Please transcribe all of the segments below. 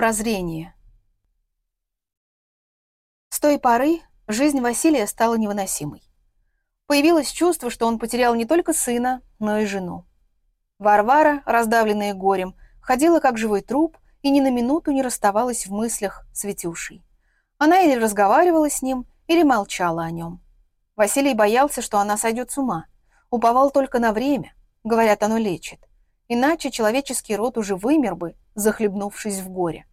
Прозрение. С той поры жизнь Василия стала невыносимой. Появилось чувство, что он потерял не только сына, но и жену. Варвара, раздавленная горем, ходила как живой труп и ни на минуту не расставалась в мыслях с Витюшей. Она или разговаривала с ним, или молчала о нем. Василий боялся, что она сойдет с ума. Уповал только на время. Говорят, оно лечит. Иначе человеческий род уже вымер бы, захлебнувшись в горе.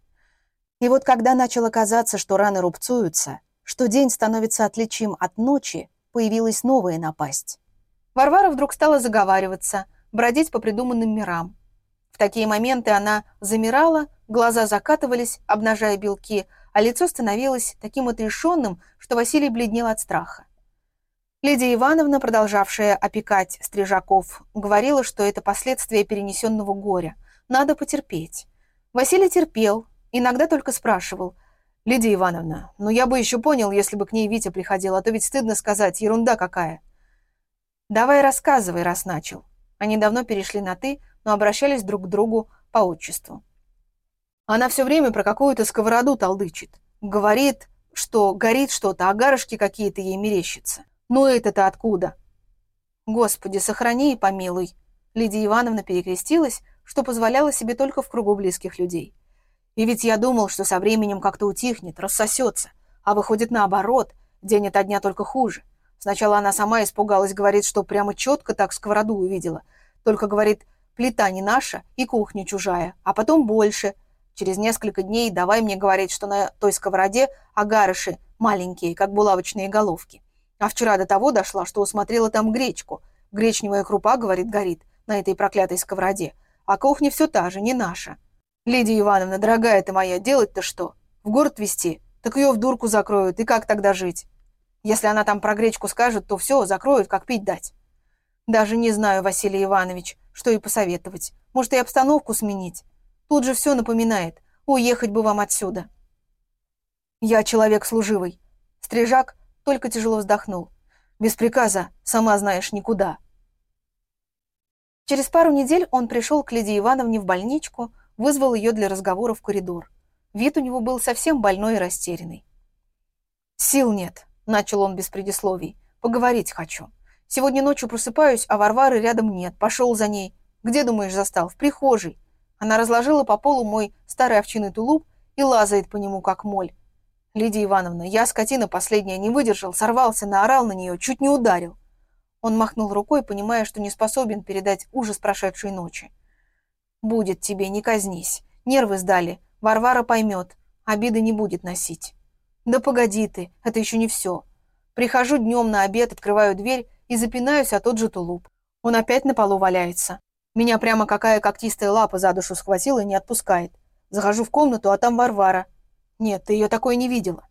И вот когда начало казаться, что раны рубцуются, что день становится отличим от ночи, появилась новая напасть. Варвара вдруг стала заговариваться, бродить по придуманным мирам. В такие моменты она замирала, глаза закатывались, обнажая белки, а лицо становилось таким отрешенным, что Василий бледнел от страха. Лидия Ивановна, продолжавшая опекать стрижаков, говорила, что это последствия перенесенного горя. Надо потерпеть. Василий терпел, Иногда только спрашивал. «Лидия Ивановна, ну я бы еще понял, если бы к ней Витя приходил, а то ведь стыдно сказать, ерунда какая». «Давай рассказывай, раз начал». Они давно перешли на «ты», но обращались друг к другу по отчеству. Она все время про какую-то сковороду толдычит. Говорит, что горит что-то, а гарышки какие-то ей мерещатся. Ну это-то откуда? Господи, сохрани и помилуй. Лидия Ивановна перекрестилась, что позволяла себе только в кругу близких людей. И ведь я думал, что со временем как-то утихнет, рассосется. А выходит наоборот, день ото дня только хуже. Сначала она сама испугалась, говорит, что прямо четко так сковороду увидела. Только, говорит, плита не наша и кухня чужая, а потом больше. Через несколько дней давай мне говорить, что на той сковороде агарыши маленькие, как булавочные головки. А вчера до того дошла, что усмотрела там гречку. Гречневая крупа, говорит, горит на этой проклятой сковороде. А кухня все та же, не наша. «Лидия Ивановна, дорогая ты моя, делать-то что? В город везти? Так ее в дурку закроют, и как тогда жить? Если она там про гречку скажет, то все, закроют, как пить дать». «Даже не знаю, Василий Иванович, что и посоветовать. Может, и обстановку сменить? Тут же все напоминает. Уехать бы вам отсюда». «Я человек служивый». Стрижак только тяжело вздохнул. «Без приказа, сама знаешь, никуда». Через пару недель он пришел к Лидии Ивановне в больничку, вызвал ее для разговора в коридор. Вид у него был совсем больной и растерянный. «Сил нет», — начал он без предисловий. «Поговорить хочу. Сегодня ночью просыпаюсь, а Варвары рядом нет. Пошел за ней. Где, думаешь, застал? В прихожей». Она разложила по полу мой старый овчиный тулуп и лазает по нему, как моль. «Лидия Ивановна, я, скотина последняя, не выдержал, сорвался, наорал на нее, чуть не ударил». Он махнул рукой, понимая, что не способен передать ужас прошедшей ночи. «Будет тебе, не казнись. Нервы сдали. Варвара поймет. Обиды не будет носить». «Да погоди ты, это еще не все. Прихожу днем на обед, открываю дверь и запинаюсь о тот же тулуп. Он опять на полу валяется. Меня прямо какая когтистая лапа за душу схватила и не отпускает. Захожу в комнату, а там Варвара. Нет, ты ее такой не видела.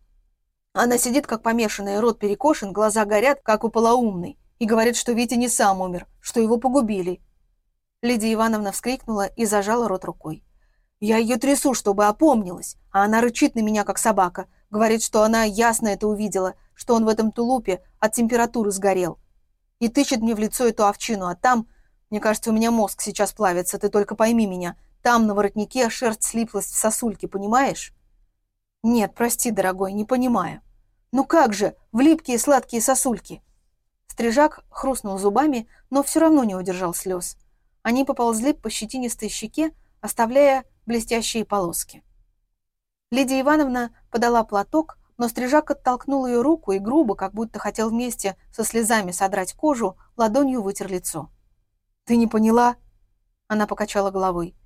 Она сидит как помешанная, рот перекошен, глаза горят, как у полоумной, и говорит, что Витя не сам умер, что его погубили, Лидия Ивановна вскрикнула и зажала рот рукой. Я ее трясу, чтобы опомнилась, а она рычит на меня, как собака. Говорит, что она ясно это увидела, что он в этом тулупе от температуры сгорел. И тычет мне в лицо эту овчину, а там... Мне кажется, у меня мозг сейчас плавится, ты только пойми меня. Там на воротнике шерсть слиплась в сосульки, понимаешь? Нет, прости, дорогой, не понимаю. Ну как же, в липкие сладкие сосульки? Стрижак хрустнул зубами, но все равно не удержал слез. Они поползли по щетинистой щеке, оставляя блестящие полоски. Лидия Ивановна подала платок, но Стрижак оттолкнул ее руку и грубо, как будто хотел вместе со слезами содрать кожу, ладонью вытер лицо. «Ты не поняла?» Она покачала головой.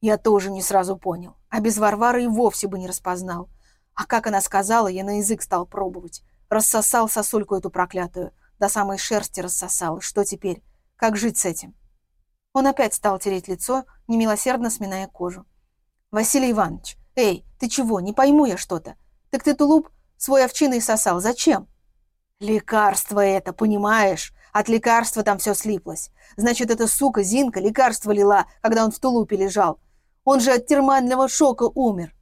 «Я тоже не сразу понял, а без Варвары и вовсе бы не распознал. А как она сказала, я на язык стал пробовать. Рассосал сосульку эту проклятую, до самой шерсти рассосал. Что теперь? Как жить с этим?» Он опять стал тереть лицо, немилосердно сминая кожу. «Василий Иванович, эй, ты чего, не пойму я что-то. Так ты тулуп свой овчиный сосал, зачем?» «Лекарство это, понимаешь? От лекарства там все слиплось. Значит, эта сука Зинка лекарство лила, когда он в тулупе лежал. Он же от термального шока умер».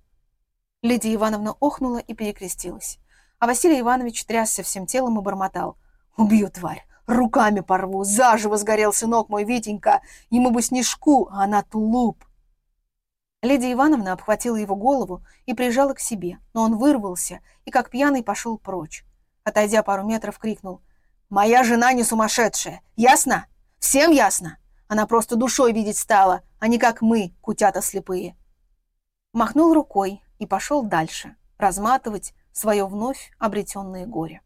Лидия Ивановна охнула и перекрестилась. А Василий Иванович трясся всем телом и бормотал. «Убью, тварь! Руками порву. Заживо сгорел сынок мой Витенька. Ему бы снежку, а она тулуп. Лидия Ивановна обхватила его голову и прижала к себе, но он вырвался и, как пьяный, пошел прочь. Отойдя пару метров, крикнул. «Моя жена не сумасшедшая! Ясно? Всем ясно? Она просто душой видеть стала, а не как мы, кутята слепые!» Махнул рукой и пошел дальше, разматывать свое вновь обретенное горе.